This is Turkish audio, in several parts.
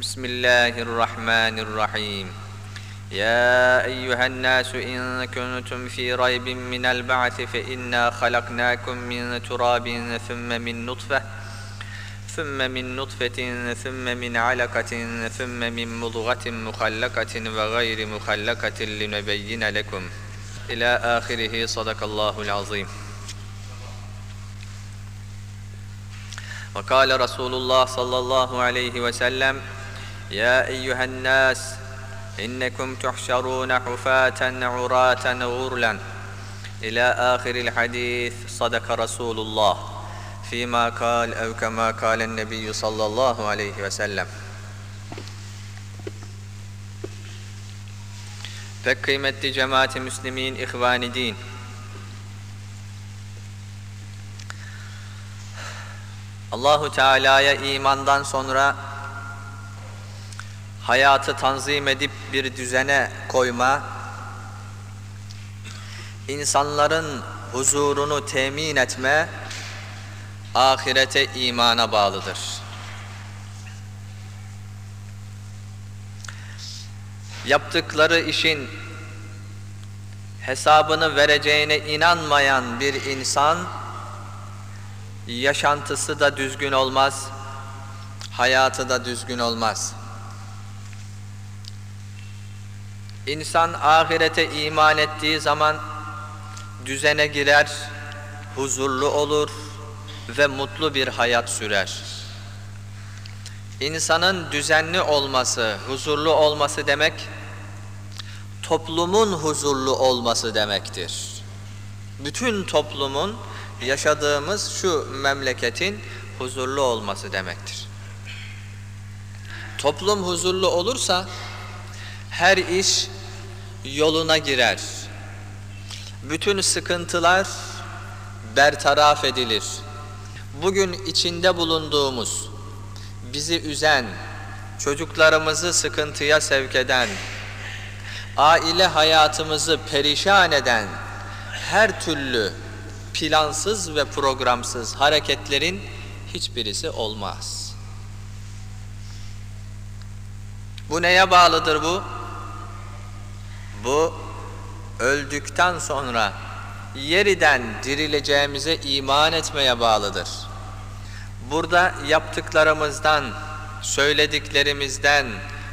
بسم الله الرحمن الرحيم يا أيها الناس إن كنتم في ريب من البعث فإنا خلقناكم من تراب ثم من نطفة ثم من نطفة ثم من علقة ثم من مضغة مخلقة وغير مخلقة لنبين لكم إلى آخره صدق الله العظيم وقال رسول الله صلى الله عليه وسلم يا أيها الناس إنكم تحشرون حفاة عراة غرلا إلى آخر الحديث صدق رسول الله فيما قال أو كما قال النبي صلى الله عليه وسلم Pek kıymetli cemaati müslimin, ihvani din. Allahu Teala'ya imandan sonra hayatı tanzim edip bir düzene koyma, insanların huzurunu temin etme, ahirete imana bağlıdır. Yaptıkları işin hesabını vereceğine inanmayan bir insan, yaşantısı da düzgün olmaz, hayatı da düzgün olmaz. İnsan ahirete iman ettiği zaman düzene girer, huzurlu olur ve mutlu bir hayat sürer. İnsanın düzenli olması, huzurlu olması demek, toplumun huzurlu olması demektir. Bütün toplumun, yaşadığımız şu memleketin huzurlu olması demektir. Toplum huzurlu olursa, her iş yoluna girer. Bütün sıkıntılar bertaraf edilir. Bugün içinde bulunduğumuz, bizi üzen, çocuklarımızı sıkıntıya sevk eden, aile hayatımızı perişan eden her türlü plansız ve programsız hareketlerin hiçbirisi olmaz. Bu neye bağlıdır bu? Bu öldükten sonra yeriden dirileceğimize iman etmeye bağlıdır. Burada yaptıklarımızdan, söylediklerimizden,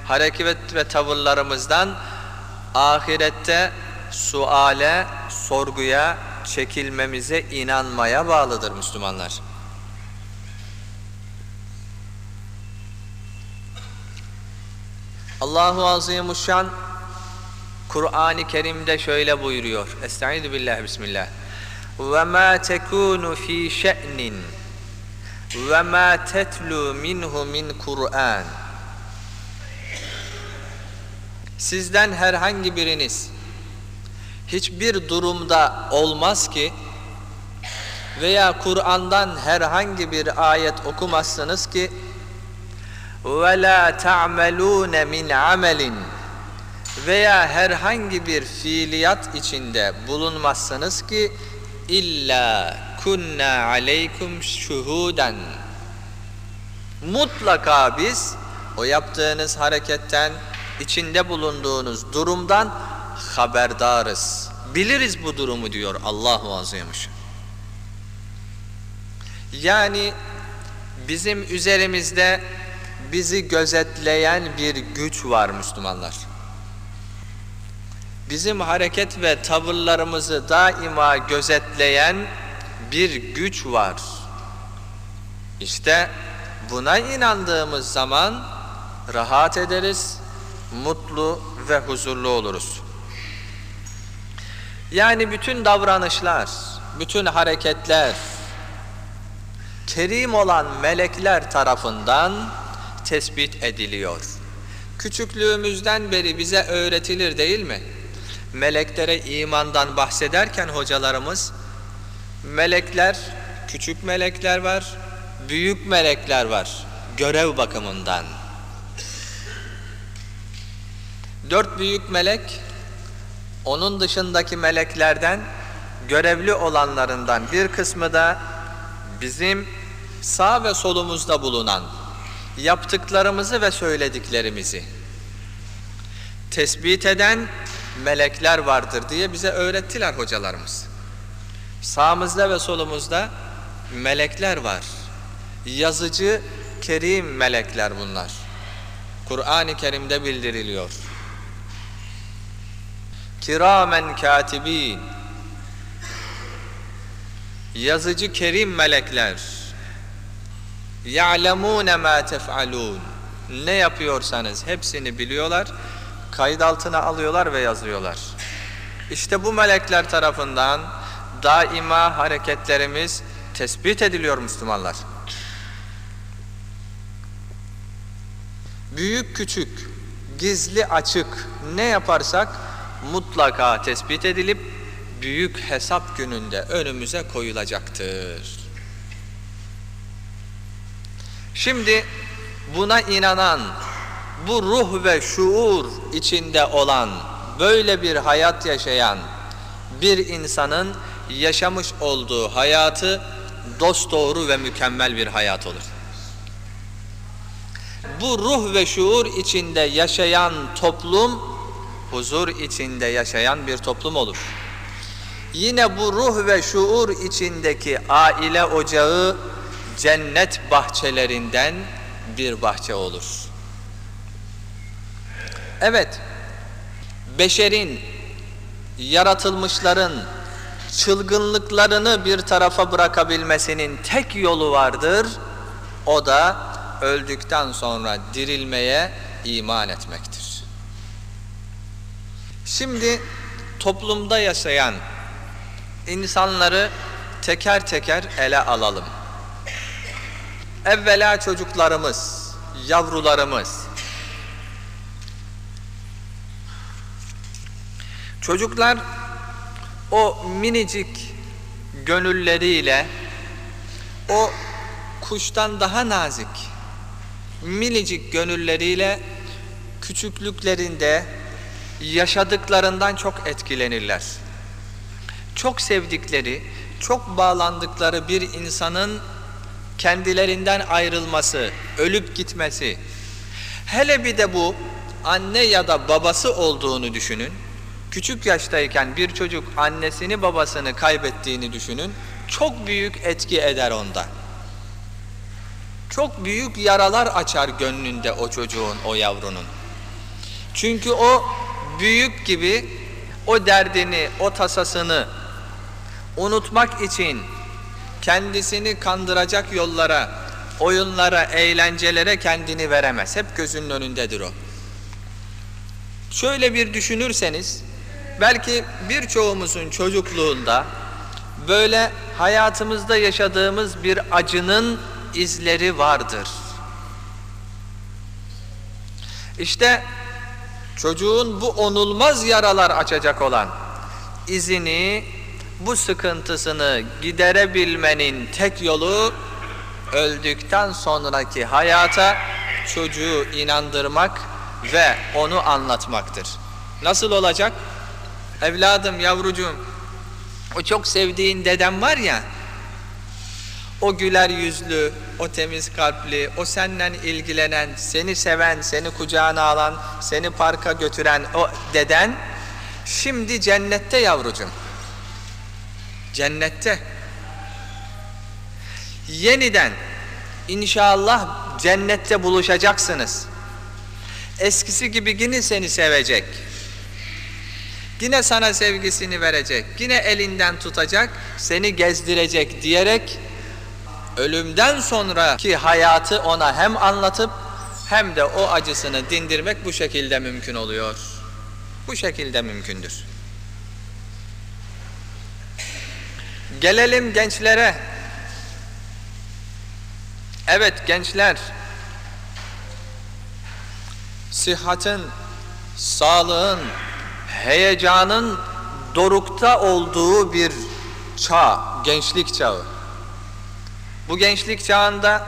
hareket ve tavırlarımızdan ahirette suale, sorguya çekilmemize inanmaya bağlıdır Müslümanlar. Allahu Azimuşşan Kur'an-ı Kerim'de şöyle buyuruyor. Estaizu billah bismillah. Ve ma tekunu fi şe'nin ve ma tetlu minhu min Kur'an. Sizden herhangi biriniz hiçbir durumda olmaz ki veya Kur'an'dan herhangi bir ayet okumazsınız ki ve la ta'melun min amelin veya herhangi bir fiiliyat içinde bulunmazsınız ki illa kunna aleykum şuhuden mutlaka biz o yaptığınız hareketten içinde bulunduğunuz durumdan haberdarız. Biliriz bu durumu diyor Allahu Azimüşşan. Yani bizim üzerimizde bizi gözetleyen bir güç var Müslümanlar. Bizim hareket ve tavırlarımızı daima gözetleyen bir güç var. İşte buna inandığımız zaman rahat ederiz, mutlu ve huzurlu oluruz. Yani bütün davranışlar, bütün hareketler kerim olan melekler tarafından tespit ediliyor. Küçüklüğümüzden beri bize öğretilir değil mi? Meleklere imandan bahsederken hocalarımız melekler, küçük melekler var, büyük melekler var görev bakımından. Dört büyük melek onun dışındaki meleklerden görevli olanlarından bir kısmı da bizim sağ ve solumuzda bulunan yaptıklarımızı ve söylediklerimizi tespit eden melekler vardır diye bize öğrettiler hocalarımız. Sağımızda ve solumuzda melekler var. Yazıcı kerim melekler bunlar. Kur'an-ı Kerim'de bildiriliyor. Kiramen katibin Yazıcı kerim melekler Ya'lemune ma tef'alun Ne yapıyorsanız hepsini biliyorlar kayıt altına alıyorlar ve yazıyorlar. İşte bu melekler tarafından daima hareketlerimiz tespit ediliyor Müslümanlar. Büyük küçük, gizli açık ne yaparsak mutlaka tespit edilip büyük hesap gününde önümüze koyulacaktır. Şimdi buna inanan, bu ruh ve şuur içinde olan, böyle bir hayat yaşayan bir insanın yaşamış olduğu hayatı dosdoğru ve mükemmel bir hayat olur. Bu ruh ve şuur içinde yaşayan toplum, huzur içinde yaşayan bir toplum olur. Yine bu ruh ve şuur içindeki aile ocağı cennet bahçelerinden bir bahçe olur. Evet, beşerin, yaratılmışların çılgınlıklarını bir tarafa bırakabilmesinin tek yolu vardır. O da öldükten sonra dirilmeye iman etmektir. Şimdi toplumda yaşayan insanları teker teker ele alalım. Evvela çocuklarımız, yavrularımız. Çocuklar o minicik gönülleriyle o kuştan daha nazik minicik gönülleriyle küçüklüklerinde yaşadıklarından çok etkilenirler. Çok sevdikleri, çok bağlandıkları bir insanın kendilerinden ayrılması, ölüp gitmesi, hele bir de bu anne ya da babası olduğunu düşünün. Küçük yaştayken bir çocuk annesini babasını kaybettiğini düşünün. Çok büyük etki eder onda. Çok büyük yaralar açar gönlünde o çocuğun, o yavrunun. Çünkü o büyük gibi o derdini, o tasasını unutmak için kendisini kandıracak yollara, oyunlara, eğlencelere kendini veremez. Hep gözünün önündedir o. Şöyle bir düşünürseniz, belki birçoğumuzun çocukluğunda böyle hayatımızda yaşadığımız bir acının izleri vardır. İşte çocuğun bu onulmaz yaralar açacak olan izini, bu sıkıntısını giderebilmenin tek yolu öldükten sonraki hayata çocuğu inandırmak ve onu anlatmaktır. Nasıl olacak? Evladım, yavrucuğum, o çok sevdiğin dedem var ya, o güler yüzlü, o temiz kalpli, o senden ilgilenen, seni seven, seni kucağına alan, seni parka götüren o deden, şimdi cennette yavrucum. Cennette. Yeniden İnşallah cennette buluşacaksınız. Eskisi gibi yine seni sevecek. Yine sana sevgisini verecek. Yine elinden tutacak, seni gezdirecek diyerek ölümden sonraki hayatı ona hem anlatıp hem de o acısını dindirmek bu şekilde mümkün oluyor. Bu şekilde mümkündür. Gelelim gençlere. Evet gençler, sıhhatin, sağlığın, heyecanın dorukta olduğu bir çağ, gençlik çağı. Bu gençlik çağında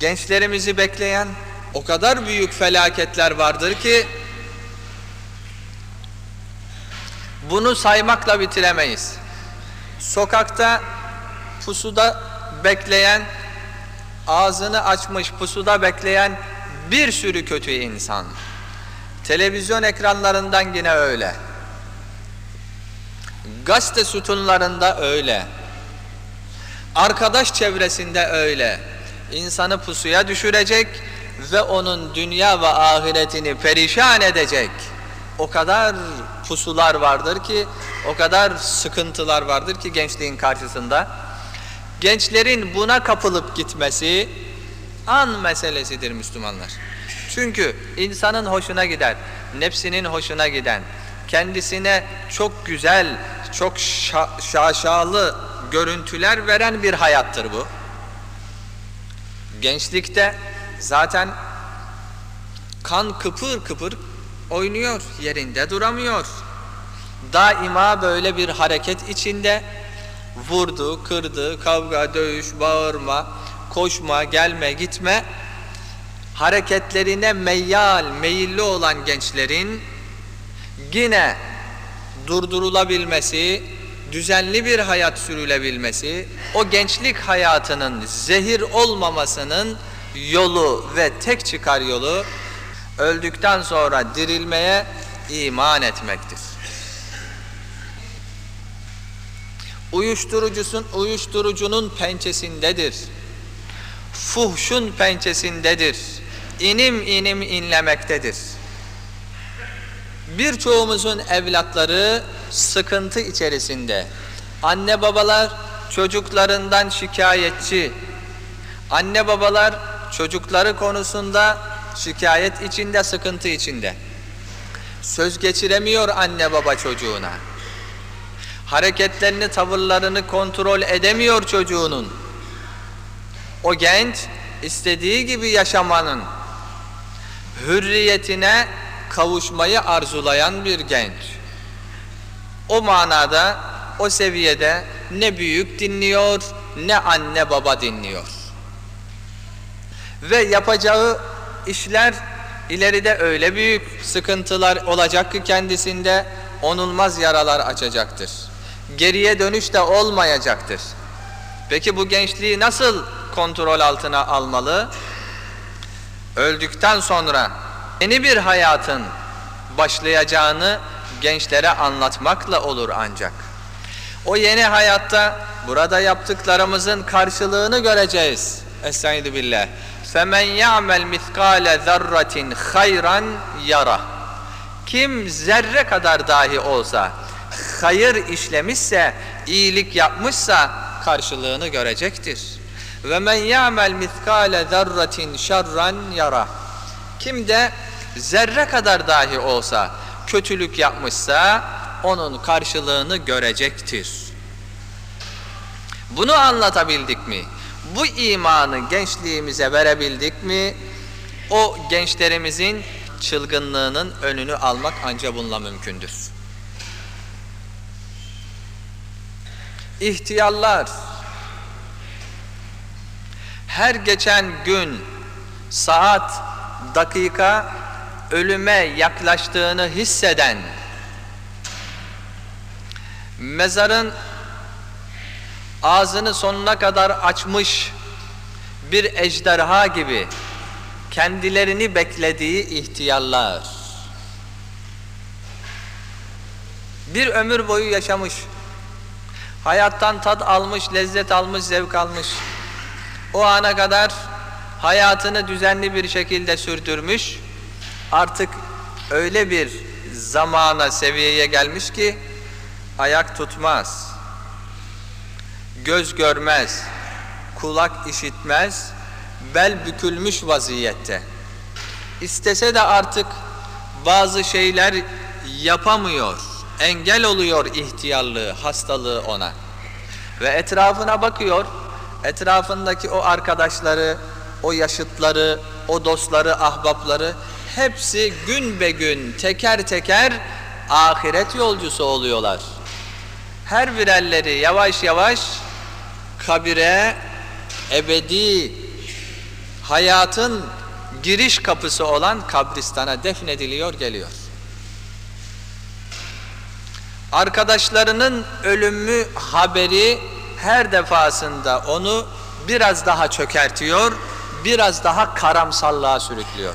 gençlerimizi bekleyen o kadar büyük felaketler vardır ki bunu saymakla bitiremeyiz. Sokakta pusuda bekleyen, ağzını açmış pusuda bekleyen bir sürü kötü insan. Televizyon ekranlarından yine öyle. Gazete sütunlarında öyle. Arkadaş çevresinde öyle. İnsanı pusuya düşürecek ve onun dünya ve ahiretini perişan edecek. O kadar pusular vardır ki, o kadar sıkıntılar vardır ki gençliğin karşısında. Gençlerin buna kapılıp gitmesi an meselesidir Müslümanlar. Çünkü insanın hoşuna gider, nefsinin hoşuna giden, kendisine çok güzel, çok şa şaşalı görüntüler veren bir hayattır bu. Gençlikte zaten kan kıpır kıpır oynuyor, yerinde duramıyor. Daima böyle bir hareket içinde vurdu, kırdı, kavga, dövüş, bağırma, koşma, gelme, gitme hareketlerine meyyal, meyilli olan gençlerin yine durdurulabilmesi, düzenli bir hayat sürülebilmesi, o gençlik hayatının zehir olmamasının yolu ve tek çıkar yolu öldükten sonra dirilmeye iman etmektir. Uyuşturucusun, uyuşturucunun pençesindedir. Fuhşun pençesindedir. İnim inim inlemektedir. Birçoğumuzun evlatları sıkıntı içerisinde. Anne babalar çocuklarından şikayetçi. Anne babalar çocukları konusunda şikayet içinde, sıkıntı içinde. Söz geçiremiyor anne baba çocuğuna. Hareketlerini, tavırlarını kontrol edemiyor çocuğunun. O genç istediği gibi yaşamanın hürriyetine kavuşmayı arzulayan bir genç. O manada, o seviyede ne büyük dinliyor, ne anne baba dinliyor. Ve yapacağı işler ileride öyle büyük sıkıntılar olacak ki kendisinde onulmaz yaralar açacaktır. Geriye dönüş de olmayacaktır. Peki bu gençliği nasıl kontrol altına almalı? Öldükten sonra yeni bir hayatın başlayacağını gençlere anlatmakla olur ancak. O yeni hayatta burada yaptıklarımızın karşılığını göreceğiz. Estaizu billah. فَمَنْ يَعْمَلْ مِثْقَالَ ذَرَّةٍ خَيْرًا yara. Kim zerre kadar dahi olsa hayır işlemişse, iyilik yapmışsa karşılığını görecektir. Ve men ya'mel miskale zerratin şerran yara. Kim de zerre kadar dahi olsa kötülük yapmışsa onun karşılığını görecektir. Bunu anlatabildik mi? Bu imanı gençliğimize verebildik mi? O gençlerimizin çılgınlığının önünü almak ancak bununla mümkündür. İhtiyarlar her geçen gün, saat, dakika ölüme yaklaştığını hisseden mezarın ağzını sonuna kadar açmış bir ejderha gibi kendilerini beklediği ihtiyarlar. Bir ömür boyu yaşamış hayattan tat almış, lezzet almış, zevk almış o ana kadar hayatını düzenli bir şekilde sürdürmüş, artık öyle bir zamana, seviyeye gelmiş ki ayak tutmaz, göz görmez, kulak işitmez, bel bükülmüş vaziyette. İstese de artık bazı şeyler yapamıyor, engel oluyor ihtiyarlığı, hastalığı ona. Ve etrafına bakıyor, etrafındaki o arkadaşları, o yaşıtları, o dostları, ahbapları hepsi gün be gün teker teker ahiret yolcusu oluyorlar. Her birerleri yavaş yavaş kabire ebedi hayatın giriş kapısı olan kabristana defnediliyor geliyor. Arkadaşlarının ölümü haberi her defasında onu biraz daha çökertiyor, biraz daha karamsallığa sürüklüyor.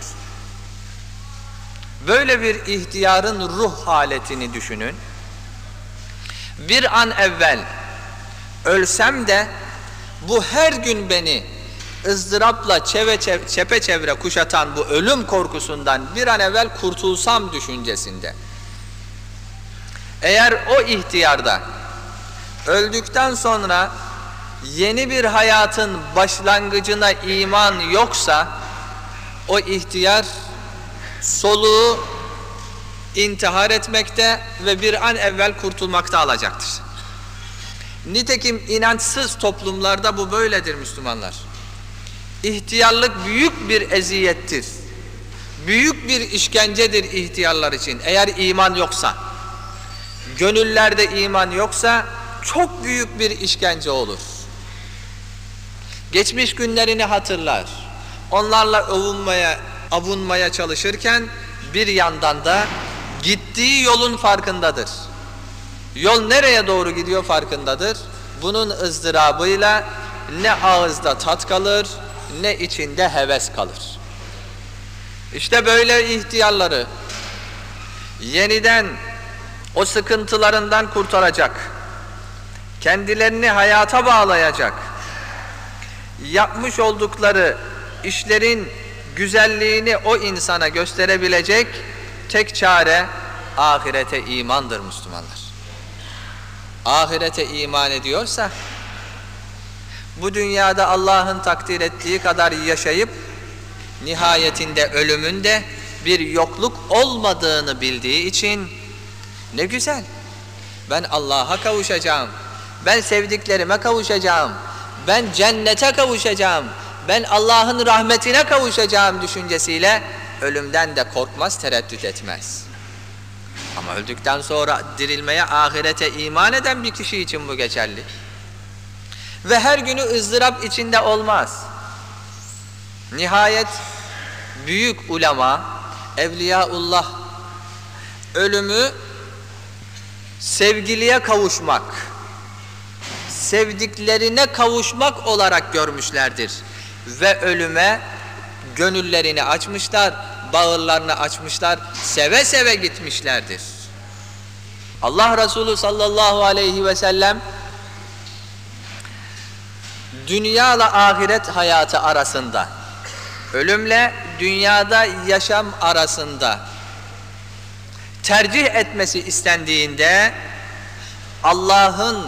Böyle bir ihtiyarın ruh haletini düşünün. Bir an evvel ölsem de bu her gün beni ızdırapla çeve çepeçevre kuşatan bu ölüm korkusundan bir an evvel kurtulsam düşüncesinde. Eğer o ihtiyarda öldükten sonra yeni bir hayatın başlangıcına iman yoksa o ihtiyar soluğu intihar etmekte ve bir an evvel kurtulmakta alacaktır. Nitekim inançsız toplumlarda bu böyledir Müslümanlar. İhtiyarlık büyük bir eziyettir. Büyük bir işkencedir ihtiyarlar için eğer iman yoksa. Gönüllerde iman yoksa çok büyük bir işkence olur. Geçmiş günlerini hatırlar. Onlarla övünmeye, avunmaya çalışırken bir yandan da gittiği yolun farkındadır. Yol nereye doğru gidiyor farkındadır. Bunun ızdırabıyla ne ağızda tat kalır ne içinde heves kalır. İşte böyle ihtiyarları yeniden o sıkıntılarından kurtaracak, kendilerini hayata bağlayacak, yapmış oldukları işlerin güzelliğini o insana gösterebilecek tek çare ahirete imandır Müslümanlar. Ahirete iman ediyorsa bu dünyada Allah'ın takdir ettiği kadar yaşayıp nihayetinde ölümünde bir yokluk olmadığını bildiği için ne güzel. Ben Allah'a kavuşacağım. Ben sevdiklerime kavuşacağım. Ben cennete kavuşacağım. Ben Allah'ın rahmetine kavuşacağım düşüncesiyle ölümden de korkmaz, tereddüt etmez. Ama öldükten sonra dirilmeye, ahirete iman eden bir kişi için bu geçerli. Ve her günü ızdırap içinde olmaz. Nihayet büyük ulema, evliyaullah ölümü sevgiliye kavuşmak, sevdiklerine kavuşmak olarak görmüşlerdir. Ve ölüme gönüllerini açmışlar, bağırlarını açmışlar, seve seve gitmişlerdir. Allah Resulü sallallahu aleyhi ve sellem dünyayla ahiret hayatı arasında, ölümle dünyada yaşam arasında tercih etmesi istendiğinde Allah'ın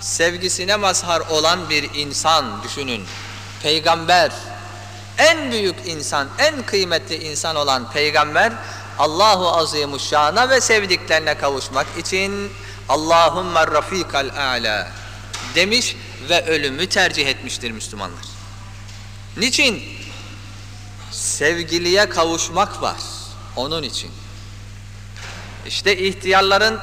sevgisine mazhar olan bir insan düşünün. Peygamber, en büyük insan, en kıymetli insan olan peygamber Allahu Azimuşşan'a ve sevdiklerine kavuşmak için Allahümme rafikal a'la demiş ve ölümü tercih etmiştir Müslümanlar. Niçin? Sevgiliye kavuşmak var. Onun için. İşte ihtiyarların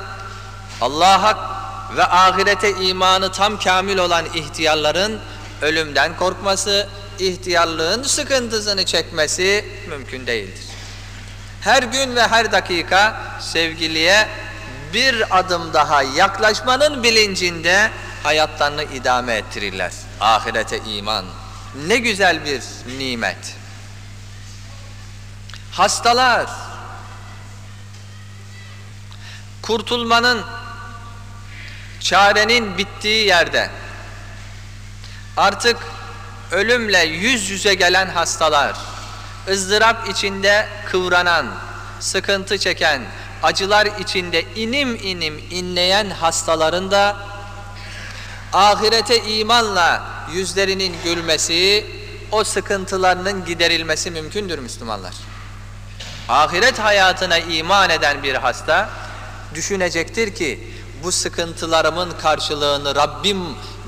Allah'a ve ahirete imanı tam kamil olan ihtiyarların ölümden korkması, ihtiyarlığın sıkıntısını çekmesi mümkün değildir. Her gün ve her dakika sevgiliye bir adım daha yaklaşmanın bilincinde hayatlarını idame ettirirler. Ahirete iman. Ne güzel bir nimet. Hastalar kurtulmanın çarenin bittiği yerde artık ölümle yüz yüze gelen hastalar, ızdırap içinde kıvranan, sıkıntı çeken, acılar içinde inim inim inleyen hastaların da ahirete imanla yüzlerinin gülmesi, o sıkıntılarının giderilmesi mümkündür Müslümanlar. Ahiret hayatına iman eden bir hasta düşünecektir ki bu sıkıntılarımın karşılığını Rabbim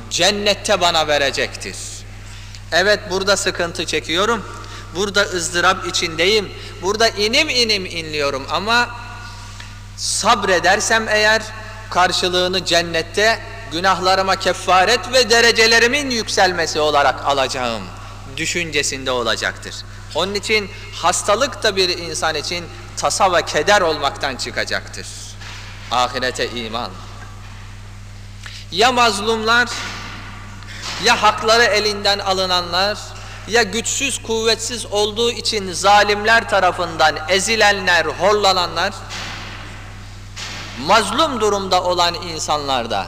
cennette bana verecektir. Evet burada sıkıntı çekiyorum. Burada ızdırap içindeyim. Burada inim inim inliyorum ama sabredersem eğer karşılığını cennette günahlarıma kefaret ve derecelerimin yükselmesi olarak alacağım düşüncesinde olacaktır. Onun için hastalık da bir insan için tasa ve keder olmaktan çıkacaktır. Ahirete iman. Ya mazlumlar, ya hakları elinden alınanlar, ya güçsüz kuvvetsiz olduğu için zalimler tarafından ezilenler, horlananlar, mazlum durumda olan insanlarda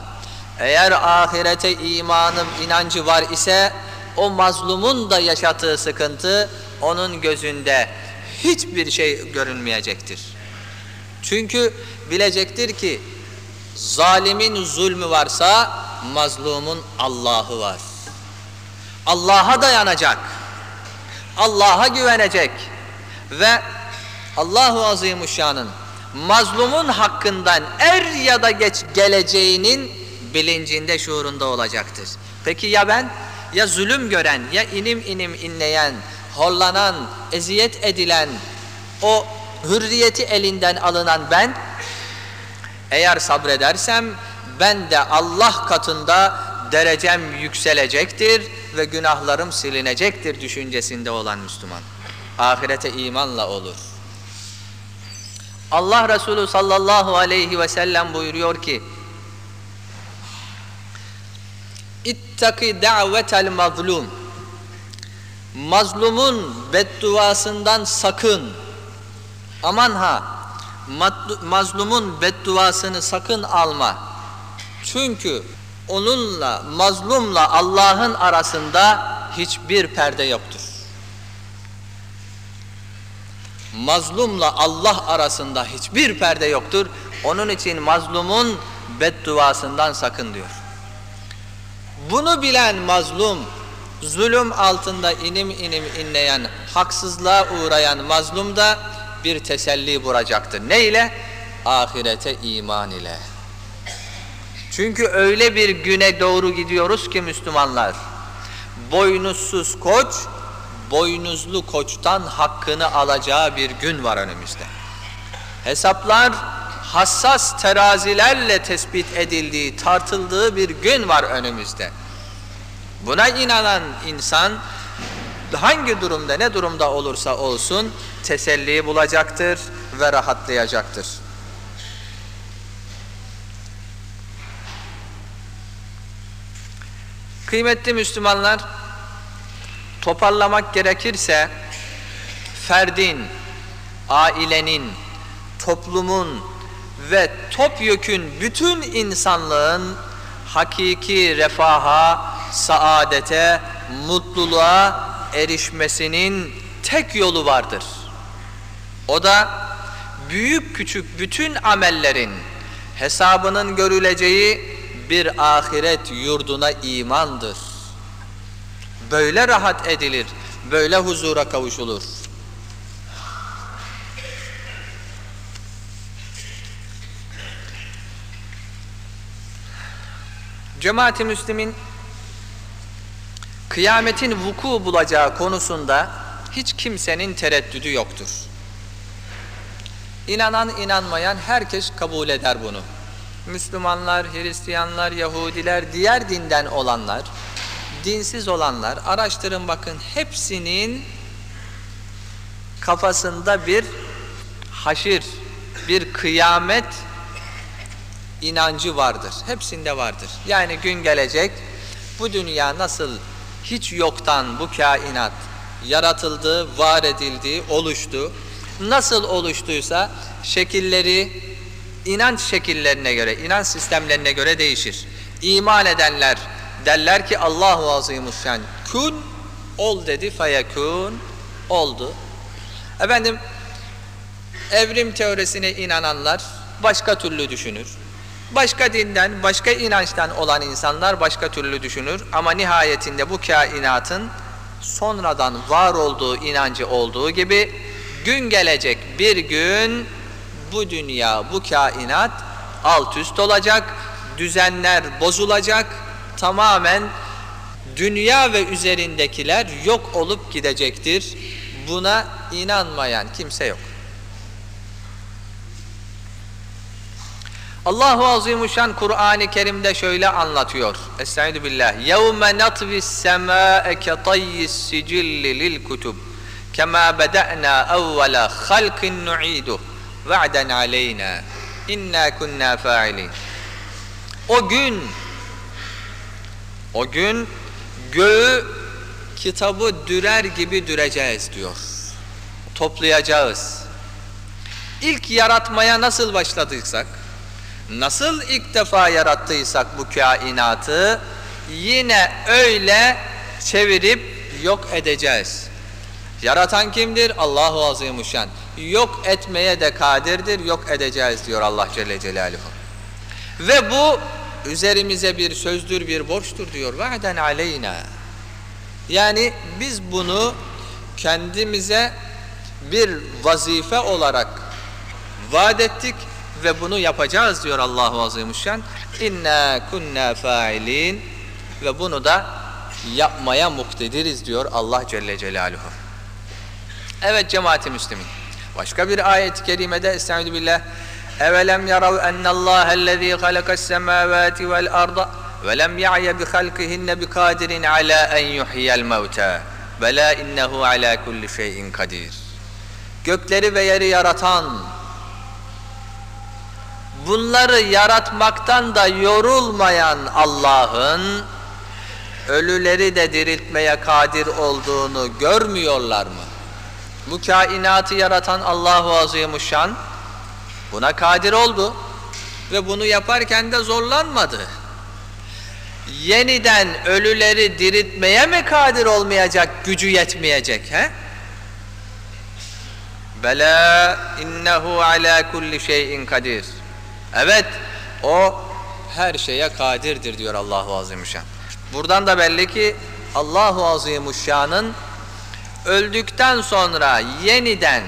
eğer ahirete imanım, inancı var ise o mazlumun da yaşadığı sıkıntı onun gözünde hiçbir şey görünmeyecektir. Çünkü bilecektir ki zalimin zulmü varsa mazlumun Allah'ı var. Allah'a dayanacak. Allah'a güvenecek ve Allahu Azimuşşan'ın mazlumun hakkından er ya da geç geleceğinin bilincinde şuurunda olacaktır. Peki ya ben? Ya zulüm gören, ya inim inim inleyen, horlanan, eziyet edilen, o hürriyeti elinden alınan ben, eğer sabredersem ben de Allah katında derecem yükselecektir ve günahlarım silinecektir düşüncesinde olan Müslüman. Ahirete imanla olur. Allah Resulü sallallahu aleyhi ve sellem buyuruyor ki İttaki da'vetel mazlum Mazlumun bedduasından sakın Aman ha mazlumun bedduasını sakın alma Çünkü onunla mazlumla Allah'ın arasında hiçbir perde yoktur mazlumla Allah arasında hiçbir perde yoktur. Onun için mazlumun bedduasından sakın diyor. Bunu bilen mazlum, zulüm altında inim inim inleyen, haksızlığa uğrayan mazlum da bir teselli bulacaktır. Ne ile? Ahirete iman ile. Çünkü öyle bir güne doğru gidiyoruz ki Müslümanlar, boynuzsuz koç, boynuzlu koçtan hakkını alacağı bir gün var önümüzde. Hesaplar hassas terazilerle tespit edildiği, tartıldığı bir gün var önümüzde. Buna inanan insan hangi durumda ne durumda olursa olsun teselli bulacaktır ve rahatlayacaktır. Kıymetli Müslümanlar, toparlamak gerekirse ferdin, ailenin, toplumun ve topyekün bütün insanlığın hakiki refaha, saadete, mutluluğa erişmesinin tek yolu vardır. O da büyük küçük bütün amellerin hesabının görüleceği bir ahiret yurduna imandır. Böyle rahat edilir, böyle huzura kavuşulur. Cemaat-i Müslim'in kıyametin vuku bulacağı konusunda hiç kimsenin tereddüdü yoktur. İnanan inanmayan herkes kabul eder bunu. Müslümanlar, Hristiyanlar, Yahudiler, diğer dinden olanlar, dinsiz olanlar, araştırın bakın hepsinin kafasında bir haşir, bir kıyamet inancı vardır. Hepsinde vardır. Yani gün gelecek bu dünya nasıl hiç yoktan bu kainat yaratıldı, var edildi, oluştu. Nasıl oluştuysa şekilleri inanç şekillerine göre, inanç sistemlerine göre değişir. İman edenler derler ki Allahu Azimuşşan kun ol dedi feyekun oldu. Efendim evrim teorisine inananlar başka türlü düşünür. Başka dinden, başka inançtan olan insanlar başka türlü düşünür ama nihayetinde bu kainatın sonradan var olduğu inancı olduğu gibi gün gelecek bir gün bu dünya, bu kainat alt üst olacak, düzenler bozulacak, tamamen dünya ve üzerindekiler yok olup gidecektir. Buna inanmayan kimse yok. Allahu Azimuşan Kur'an-ı Kerim'de şöyle anlatıyor. Estaizu billah. Yevme natvis semâe ke tayyis sicilli lil kutub. Kema beda'na evvela halkin nu'iduh. Va'den aleyna. İnna kunna fa'ilin. O gün o gün göğü kitabı dürer gibi düreceğiz diyor. Toplayacağız. İlk yaratmaya nasıl başladıysak nasıl ilk defa yarattıysak bu kainatı yine öyle çevirip yok edeceğiz. Yaratan kimdir? Allahu Azimuşşan. Yok etmeye de kadirdir, yok edeceğiz diyor Allah Celle Celaluhu. Ve bu üzerimize bir sözdür, bir borçtur diyor. Va'den aleyna. Yani biz bunu kendimize bir vazife olarak vaat ettik ve bunu yapacağız diyor Allahu Azimüşşan. İnna kunna failin ve bunu da yapmaya muktediriz diyor Allah Celle Celaluhu. Evet cemaati müslimin. Başka bir ayet-i kerimede Estaizu billah Evelem yarav ennallâhellezî halakas semâvâti vel arda ve lem ya'ye bi halkihinne bi kadirin ala en yuhyiyel mevtâ Bela innehu ala kulli şeyin kadir. Gökleri ve yeri yaratan bunları yaratmaktan da yorulmayan Allah'ın ölüleri de diriltmeye kadir olduğunu görmüyorlar mı? Bu kainatı yaratan Allahu Azimuşşan buna kadir oldu ve bunu yaparken de zorlanmadı. Yeniden ölüleri diriltmeye mi kadir olmayacak, gücü yetmeyecek he? Bela innehu ala kulli şeyin kadir. Evet, o her şeye kadirdir diyor Allahu Azimüşşan. Buradan da belli ki Allahu Azimuşşan'ın öldükten sonra yeniden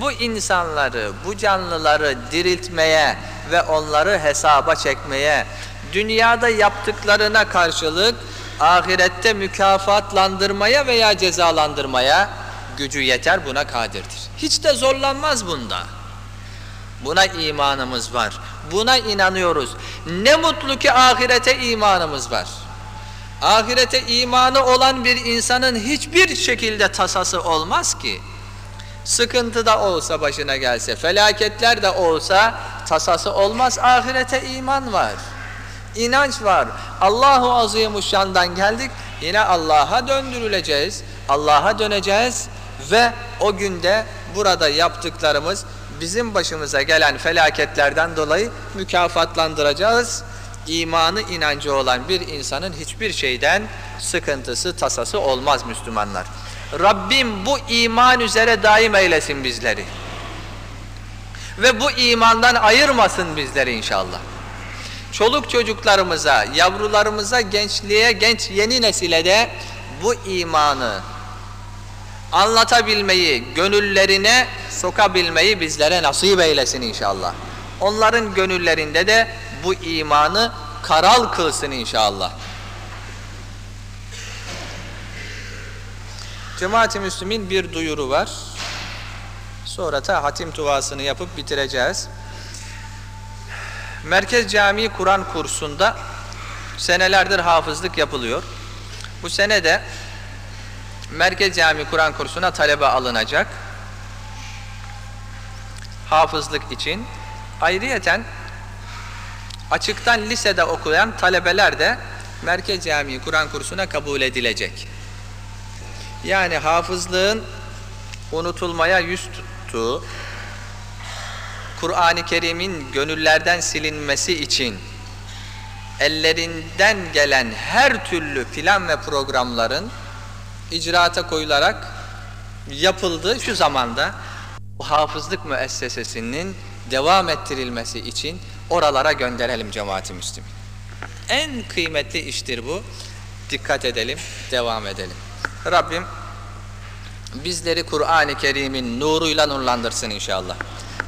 bu insanları, bu canlıları diriltmeye ve onları hesaba çekmeye, dünyada yaptıklarına karşılık ahirette mükafatlandırmaya veya cezalandırmaya gücü yeter buna kadirdir. Hiç de zorlanmaz bunda. Buna imanımız var. Buna inanıyoruz. Ne mutlu ki ahirete imanımız var. Ahirete imanı olan bir insanın hiçbir şekilde tasası olmaz ki. Sıkıntı da olsa başına gelse, felaketler de olsa tasası olmaz. Ahirete iman var. İnanç var. Allahu Azimuşşan'dan geldik. Yine Allah'a döndürüleceğiz. Allah'a döneceğiz ve o günde burada yaptıklarımız bizim başımıza gelen felaketlerden dolayı mükafatlandıracağız. İmanı inancı olan bir insanın hiçbir şeyden sıkıntısı, tasası olmaz Müslümanlar. Rabbim bu iman üzere daim eylesin bizleri. Ve bu imandan ayırmasın bizleri inşallah. Çoluk çocuklarımıza, yavrularımıza, gençliğe, genç yeni nesile de bu imanı anlatabilmeyi, gönüllerine sokabilmeyi bizlere nasip eylesin inşallah. Onların gönüllerinde de bu imanı karal kılsın inşallah. Cemaat-i Müslümin bir duyuru var. Sonra da hatim tuvasını yapıp bitireceğiz. Merkez Camii Kur'an kursunda senelerdir hafızlık yapılıyor. Bu sene de Merkez Camii Kur'an kursuna talebe alınacak. Hafızlık için. Ayrıyeten açıktan lisede okuyan talebeler de Merkez Camii Kur'an kursuna kabul edilecek. Yani hafızlığın unutulmaya yüz tuttuğu, Kur'an-ı Kerim'in gönüllerden silinmesi için ellerinden gelen her türlü plan ve programların icraata koyularak yapıldı şu zamanda bu hafızlık müessesesinin devam ettirilmesi için oralara gönderelim cemaati müslümin. En kıymetli iştir bu. Dikkat edelim, devam edelim. Rabbim bizleri Kur'an-ı Kerim'in nuruyla nurlandırsın inşallah.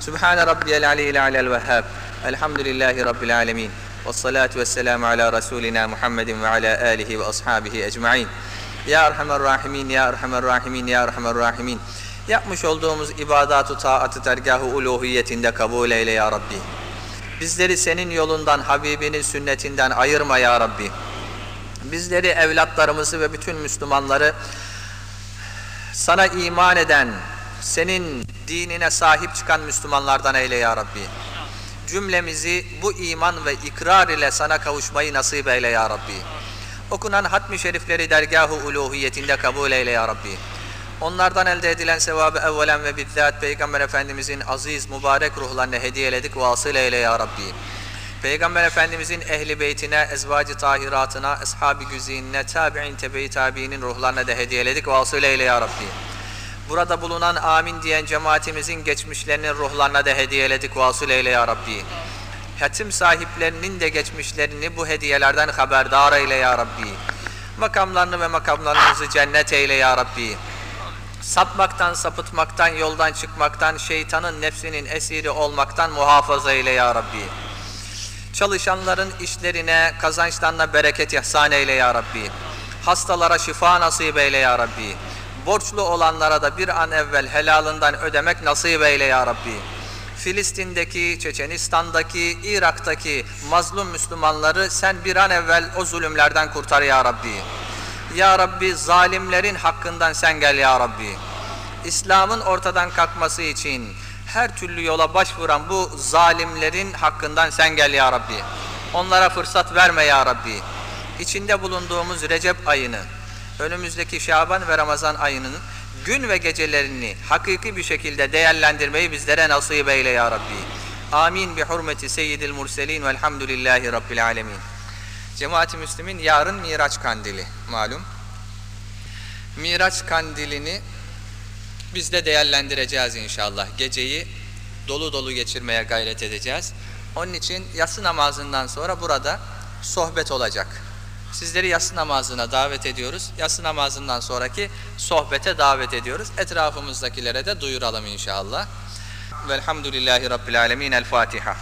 Sübhane Rabbiyel Aliyyil Alel Vehhab. Elhamdülillahi Rabbil Alemin. Ve salatu ve selamu ala Resulina Muhammedin ve ala alihi ve ashabihi ecma'in. Ya Erhamer Rahimin, Ya Erhamer Rahimin, Ya Erhamer Rahimin. Yapmış olduğumuz ibadatu taatı dergahı uluhiyetinde kabul eyle ya Rabbi. Bizleri senin yolundan, Habibinin sünnetinden ayırma ya Rabbi. Bizleri, evlatlarımızı ve bütün Müslümanları sana iman eden, senin dinine sahip çıkan Müslümanlardan eyle ya Rabbi. Cümlemizi bu iman ve ikrar ile sana kavuşmayı nasip eyle ya Rabbi. Okunan hatmi şerifleri dergahı uluhiyetinde kabul eyle ya Rabbi. Onlardan elde edilen sevabı evvelen ve bizzat Peygamber Efendimizin aziz mübarek ruhlarına hediyeledik vasıl eyle ya Rabbi. Peygamber Efendimizin ehli beytine, ezvacı tahiratına, ashab-ı güzinine, tabi'in, tebe-i tabi'inin ruhlarına da hediyeledik vasıl eyle ya Rabbi. Burada bulunan amin diyen cemaatimizin geçmişlerinin ruhlarına da hediyeledik vasıl eyle ya Rabbi. Hatim sahiplerinin de geçmişlerini bu hediyelerden haberdar eyle ya Rabbi. Makamlarını ve makamlarımızı cennet eyle ya Rabbi. Sapmaktan, sapıtmaktan, yoldan çıkmaktan, şeytanın nefsinin esiri olmaktan muhafaza eyle ya Rabbi. Çalışanların işlerine, kazançlarına bereket ihsan eyle ya Rabbi. Hastalara şifa nasip eyle ya Rabbi. Borçlu olanlara da bir an evvel helalından ödemek nasip eyle ya Rabbi. Filistin'deki, Çeçenistan'daki, Irak'taki mazlum Müslümanları sen bir an evvel o zulümlerden kurtar ya Rabbi. Ya Rabbi zalimlerin hakkından sen gel ya Rabbi. İslam'ın ortadan kalkması için her türlü yola başvuran bu zalimlerin hakkından sen gel ya Rabbi. Onlara fırsat verme ya Rabbi. İçinde bulunduğumuz Recep ayını, önümüzdeki Şaban ve Ramazan ayının gün ve gecelerini hakiki bir şekilde değerlendirmeyi bizlere nasip eyle ya Rabbi. Amin bi hurmeti seyyidil murselin velhamdülillahi rabbil alemin. Cemaati Müslümin yarın Miraç kandili malum. Miraç kandilini biz de değerlendireceğiz inşallah. Geceyi dolu dolu geçirmeye gayret edeceğiz. Onun için yatsı namazından sonra burada sohbet olacak. Sizleri yatsı namazına davet ediyoruz. Yatsı namazından sonraki sohbete davet ediyoruz. Etrafımızdakilere de duyuralım inşallah. Velhamdülillahi Rabbil Alemin. El Fatiha.